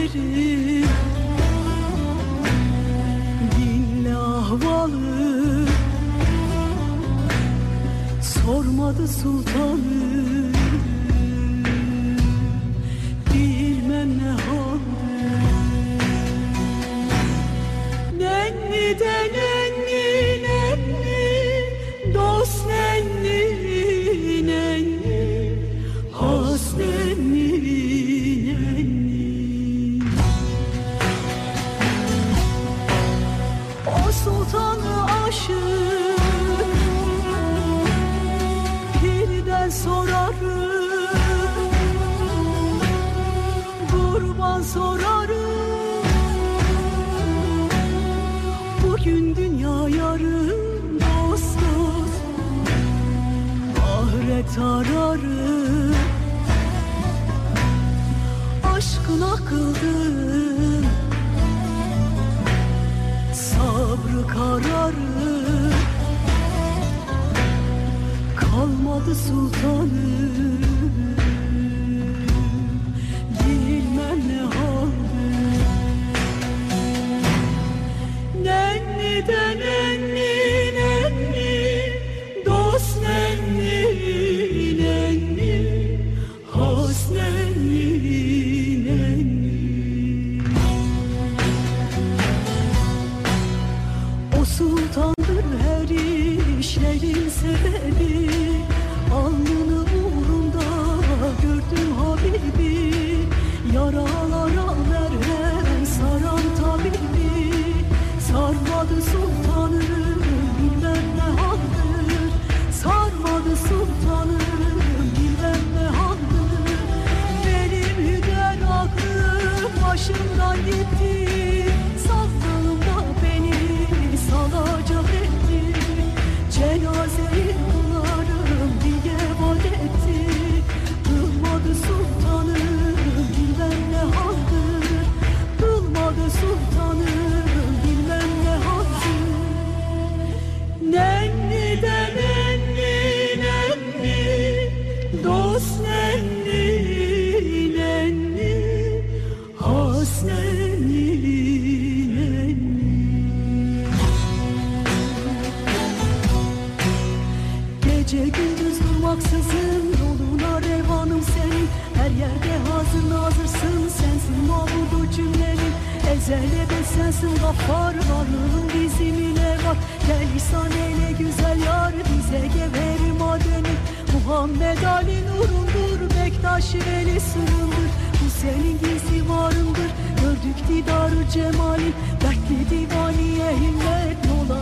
arz eylerim Dinle Sormadı sultanım Ahiret ararım Aşkına kıldım Sabrı kararı. Kalmadı sultanım 不同 Gece gündüz durmaksızın Yoluna revanım senin. Her yerde hazır nazırsın Sensin mabudu cümlenin. Ezelde de sensin gaffar Varlığın bizim ile var Gel ihsan eyle güzel yar Bize geber madeni. Muhammed Ali nurundur Bektaş veli sırrındır. Bu senin gizli varındır Gördük didarı cemalin Dertli divaniye himmet Yola